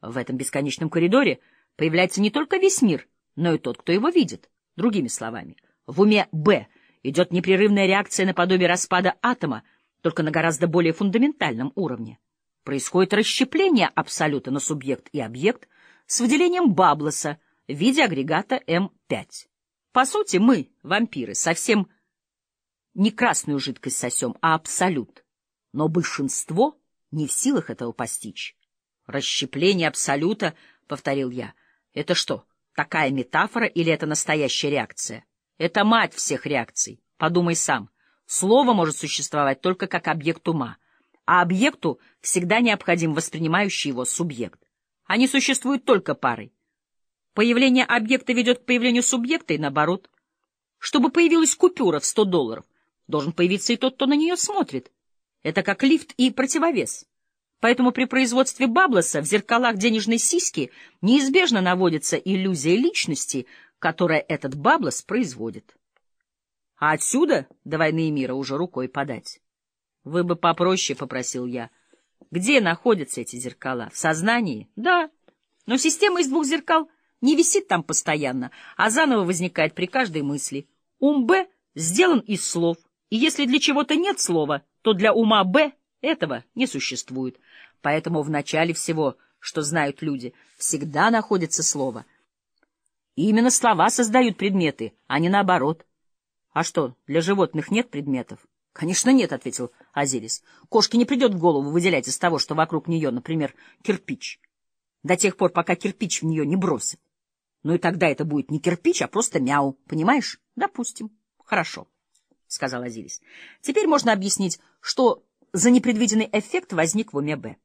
В этом бесконечном коридоре появляется не только весь мир, но и тот, кто его видит. Другими словами, в уме «Б» идет непрерывная реакция наподобие распада атома, только на гораздо более фундаментальном уровне. Происходит расщепление абсолюта на субъект и объект с выделением Баблоса в виде агрегата М5. По сути, мы, вампиры, совсем не красную жидкость сосем, а абсолют. Но большинство не в силах этого постичь. Расщепление абсолюта, — повторил я, — это что, такая метафора или это настоящая реакция? Это мать всех реакций. Подумай сам. Слово может существовать только как объект ума, а объекту всегда необходим воспринимающий его субъект. Они существуют только парой. Появление объекта ведет к появлению субъекта и наоборот. Чтобы появилась купюра в 100 долларов, должен появиться и тот, кто на нее смотрит. Это как лифт и противовес. Поэтому при производстве баблоса в зеркалах денежной сиськи неизбежно наводится иллюзия личности, которая этот баблос производит. А отсюда до войны и мира уже рукой подать. — Вы бы попроще, — попросил я. — Где находятся эти зеркала? В сознании? — Да. Но система из двух зеркал не висит там постоянно, а заново возникает при каждой мысли. Ум Б сделан из слов, и если для чего-то нет слова, то для ума Б этого не существует. Поэтому в начале всего, что знают люди, всегда находится слово. И именно слова создают предметы, а не наоборот. А что, для животных нет предметов? Конечно, нет, — ответил Азирис. Кошке не придет в голову выделять из того, что вокруг нее, например, кирпич. До тех пор, пока кирпич в нее не бросит. Ну и тогда это будет не кирпич, а просто мяу, понимаешь? Допустим. Хорошо, — сказал Азирис. Теперь можно объяснить, что за непредвиденный эффект возник в уме Б.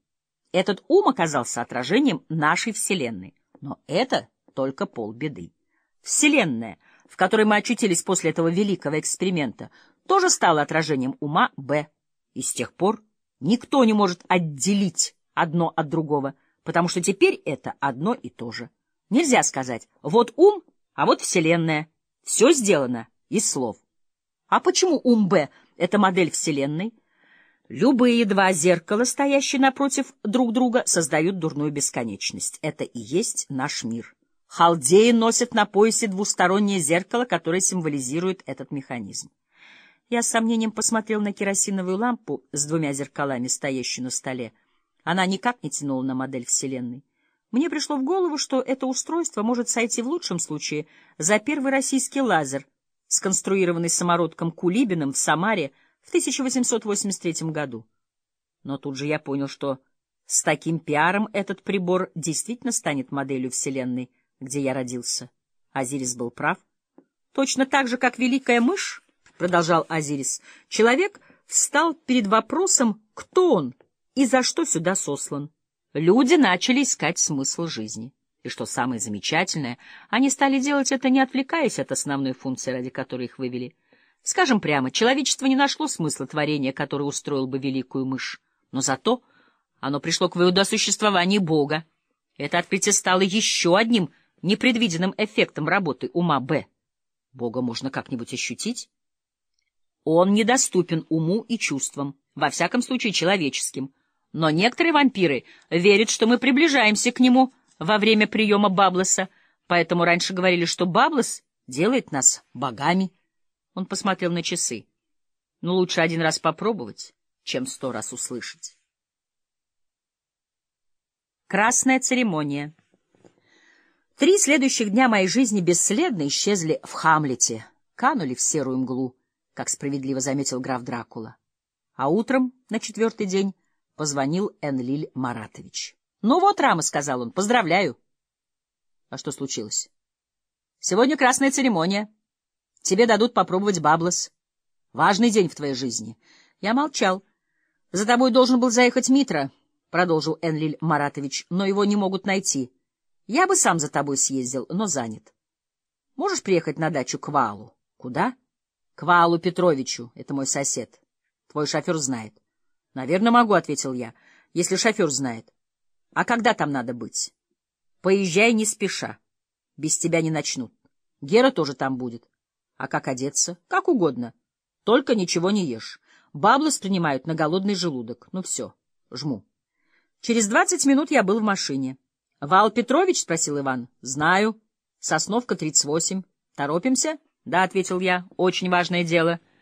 Этот ум оказался отражением нашей Вселенной. Но это только полбеды. Вселенная, в которой мы очутились после этого великого эксперимента, тоже стала отражением ума Б. И с тех пор никто не может отделить одно от другого, потому что теперь это одно и то же. Нельзя сказать «вот ум, а вот Вселенная». Все сделано из слов. А почему ум Б — это модель Вселенной? Любые два зеркала, стоящие напротив друг друга, создают дурную бесконечность. Это и есть наш мир. Халдеи носят на поясе двустороннее зеркало, которое символизирует этот механизм. Я с сомнением посмотрел на керосиновую лампу с двумя зеркалами, стоящую на столе. Она никак не тянула на модель Вселенной. Мне пришло в голову, что это устройство может сойти в лучшем случае за первый российский лазер, сконструированный самородком Кулибиным в Самаре в 1883 году. Но тут же я понял, что с таким пиаром этот прибор действительно станет моделью Вселенной, где я родился. Азирис был прав. Точно так же, как великая мышь, — продолжал Азирис, — человек встал перед вопросом, кто он и за что сюда сослан. Люди начали искать смысл жизни. И что самое замечательное, они стали делать это, не отвлекаясь от основной функции, ради которой их вывели — Скажем прямо, человечество не нашло смысла творения, который устроил бы великую мышь. Но зато оно пришло к выводу о существовании Бога. Это открытие стало еще одним непредвиденным эффектом работы ума Б. Бога можно как-нибудь ощутить? Он недоступен уму и чувствам, во всяком случае человеческим. Но некоторые вампиры верят, что мы приближаемся к нему во время приема Баблоса, поэтому раньше говорили, что Баблос делает нас богами. Он посмотрел на часы. Ну, лучше один раз попробовать, чем сто раз услышать. Красная церемония. Три следующих дня моей жизни бесследно исчезли в Хамлете, канули в серую мглу, как справедливо заметил граф Дракула. А утром, на четвертый день, позвонил Энлиль Маратович. — Ну вот, Рама, — сказал он, — поздравляю. — А что случилось? — Сегодня красная церемония. Тебе дадут попробовать баблос. Важный день в твоей жизни. Я молчал. За тобой должен был заехать Митра, — продолжил Энлиль Маратович, — но его не могут найти. Я бы сам за тобой съездил, но занят. Можешь приехать на дачу к Валу? Куда? К Валу Петровичу. Это мой сосед. Твой шофер знает. Наверное, могу, — ответил я, — если шофер знает. А когда там надо быть? Поезжай не спеша. Без тебя не начнут. Гера тоже там будет. А как одеться? Как угодно. Только ничего не ешь. Баблос принимают на голодный желудок. Ну все, жму. Через двадцать минут я был в машине. Вал Петрович? — спросил Иван. — Знаю. Сосновка, 38. Торопимся? — Да, — ответил я. — Очень важное дело. —